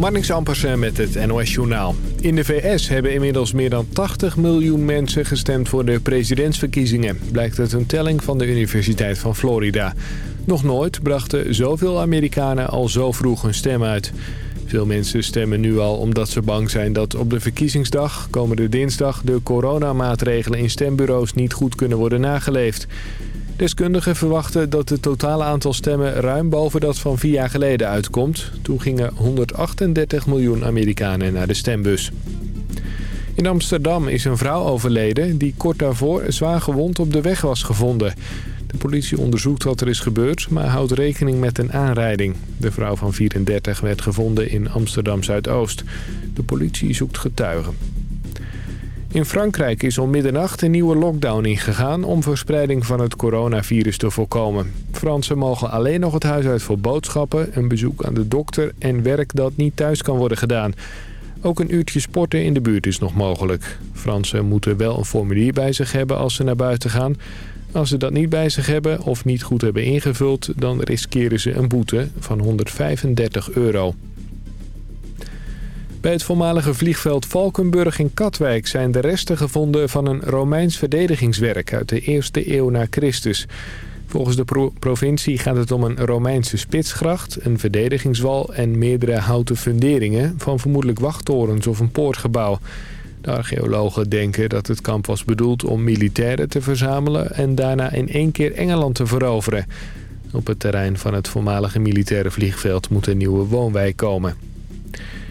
Marnix Ampersen met het NOS Journaal. In de VS hebben inmiddels meer dan 80 miljoen mensen gestemd voor de presidentsverkiezingen. Blijkt uit een telling van de Universiteit van Florida. Nog nooit brachten zoveel Amerikanen al zo vroeg hun stem uit. Veel mensen stemmen nu al omdat ze bang zijn dat op de verkiezingsdag, komende dinsdag, de coronamaatregelen in stembureaus niet goed kunnen worden nageleefd. Deskundigen verwachten dat het totale aantal stemmen ruim boven dat van vier jaar geleden uitkomt. Toen gingen 138 miljoen Amerikanen naar de stembus. In Amsterdam is een vrouw overleden die kort daarvoor zwaar gewond op de weg was gevonden. De politie onderzoekt wat er is gebeurd, maar houdt rekening met een aanrijding. De vrouw van 34 werd gevonden in Amsterdam-Zuidoost. De politie zoekt getuigen. In Frankrijk is om middernacht een nieuwe lockdown ingegaan om verspreiding van het coronavirus te voorkomen. Fransen mogen alleen nog het huis uit voor boodschappen, een bezoek aan de dokter en werk dat niet thuis kan worden gedaan. Ook een uurtje sporten in de buurt is nog mogelijk. Fransen moeten wel een formulier bij zich hebben als ze naar buiten gaan. Als ze dat niet bij zich hebben of niet goed hebben ingevuld, dan riskeren ze een boete van 135 euro. Bij het voormalige vliegveld Valkenburg in Katwijk zijn de resten gevonden van een Romeins verdedigingswerk uit de eerste eeuw na Christus. Volgens de provincie gaat het om een Romeinse spitsgracht, een verdedigingswal en meerdere houten funderingen van vermoedelijk wachttorens of een poortgebouw. De archeologen denken dat het kamp was bedoeld om militairen te verzamelen en daarna in één keer Engeland te veroveren. Op het terrein van het voormalige militaire vliegveld moet een nieuwe woonwijk komen.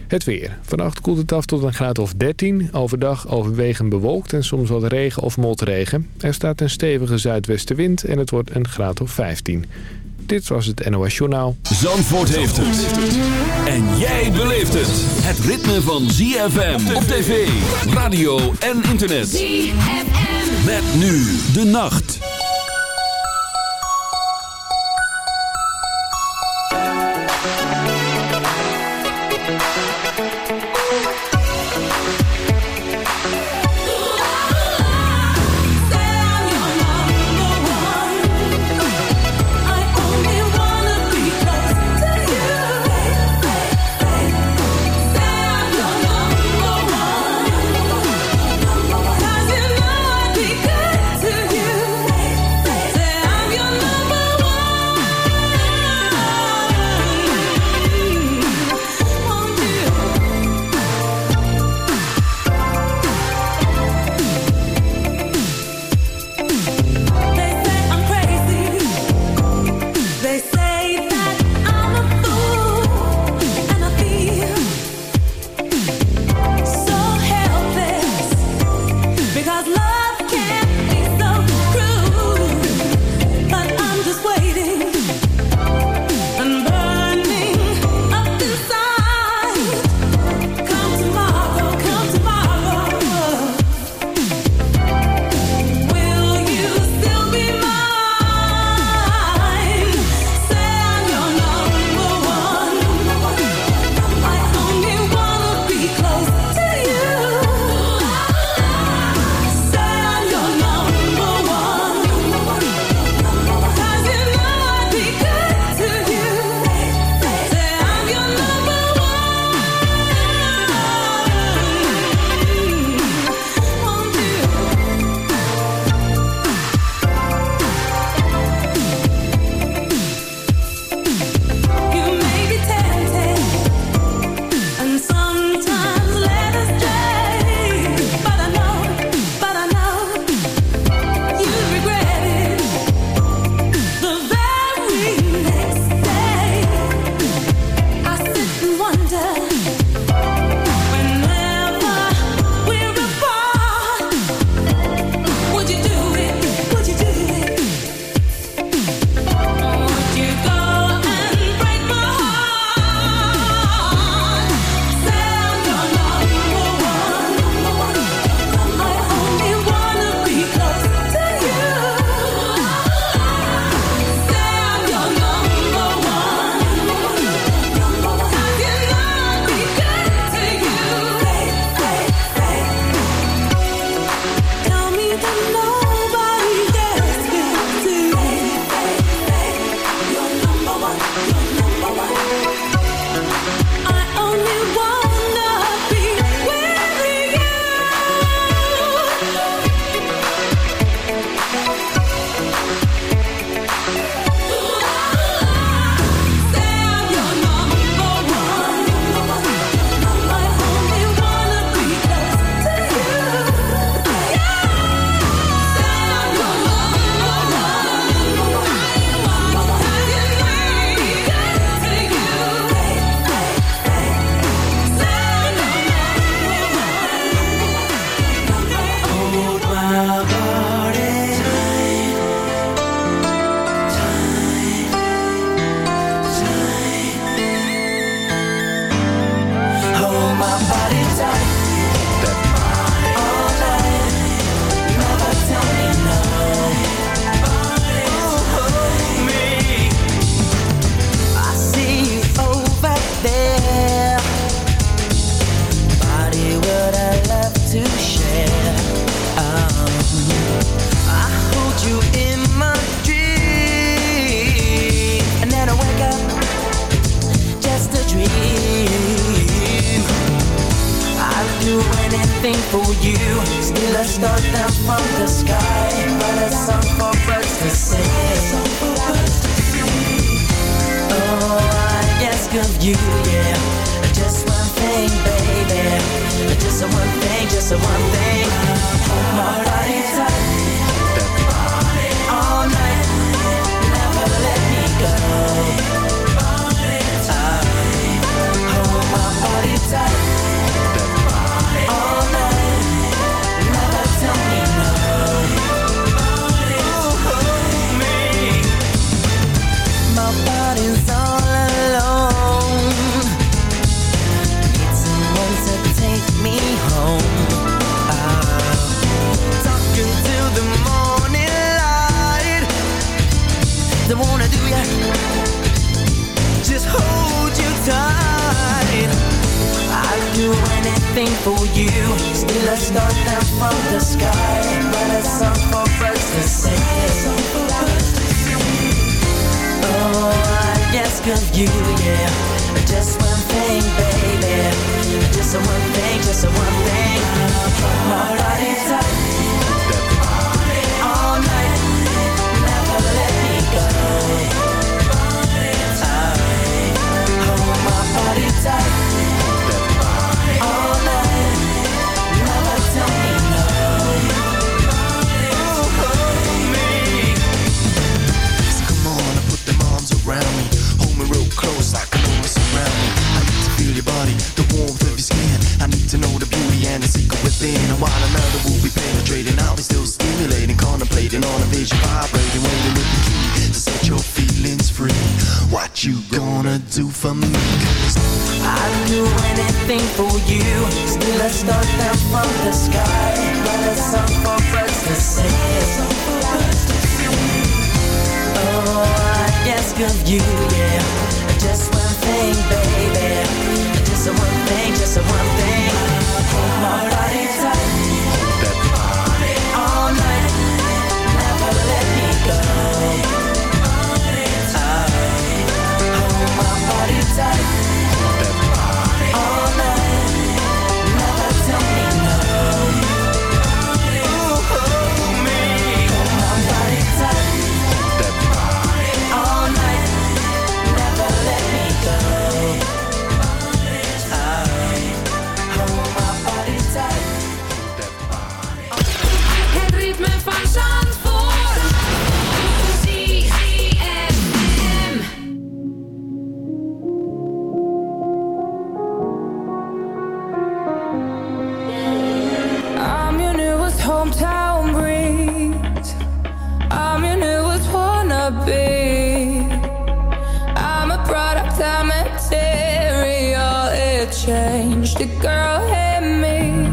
Het weer. Vannacht koelt het af tot een graad of 13. Overdag overwegend bewolkt en soms wat regen of motregen. Er staat een stevige zuidwestenwind en het wordt een graad of 15. Dit was het NOS Journaal. Zandvoort heeft het. En jij beleeft het. Het ritme van ZFM op tv, radio en internet. ZFM. Met nu de nacht. Just one thing, just one thing. My body's up. been and while another will be penetrating. I'll be still stimulating contemplating on a vision vibrating waiting with the key to set your feelings free. What you gonna do for me? Cause I'd do anything for you. Still let's start down from the sky Let us song for birds to sing oh I ask of you yeah. Just one thing baby. Just one thing just one thing. Hold my heart girl, hit me.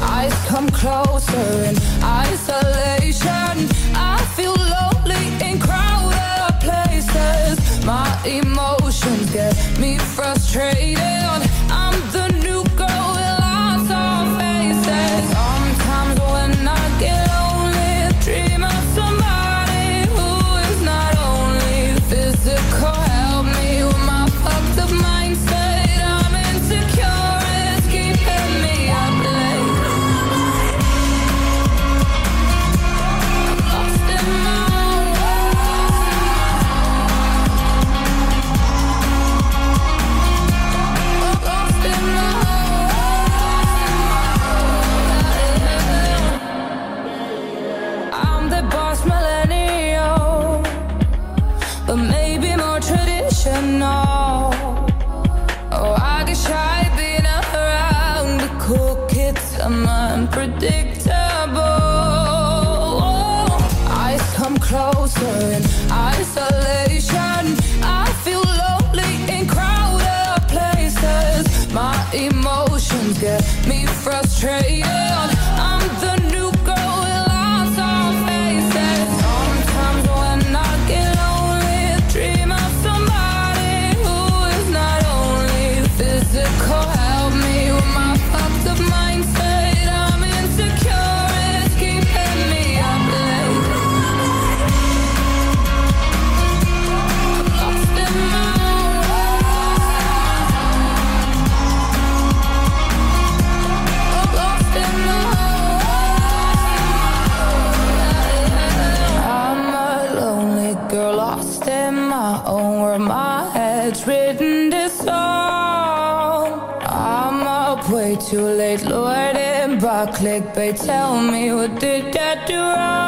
Eyes come closer in isolation. I feel lonely in crowded places. My emotions get me frustrated. Clickbait Tell me what did I do wrong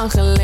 Lang geleden.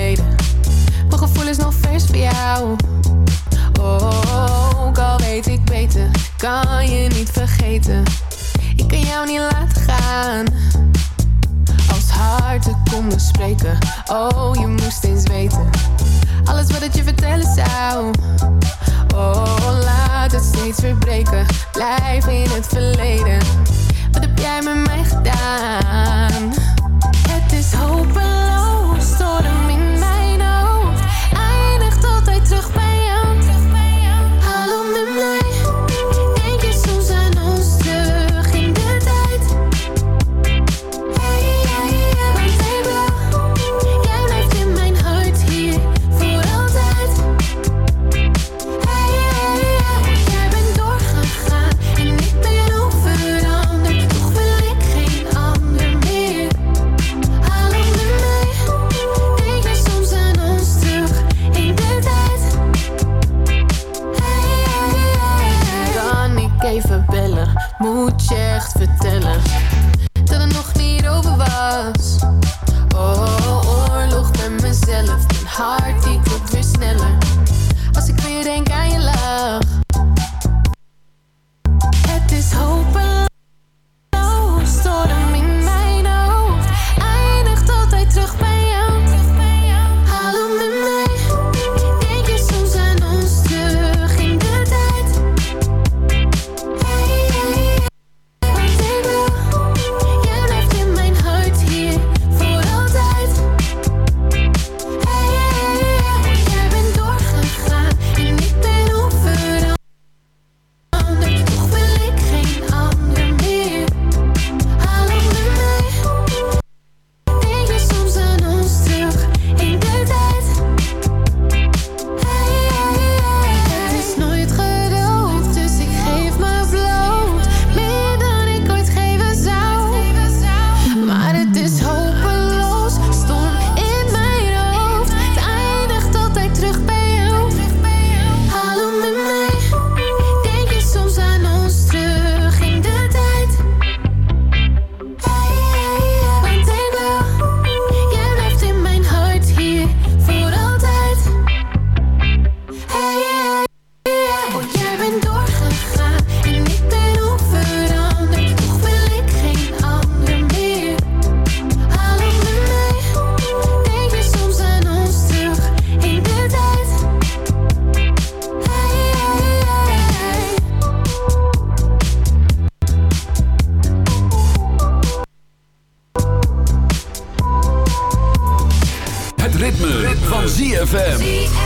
ZFM.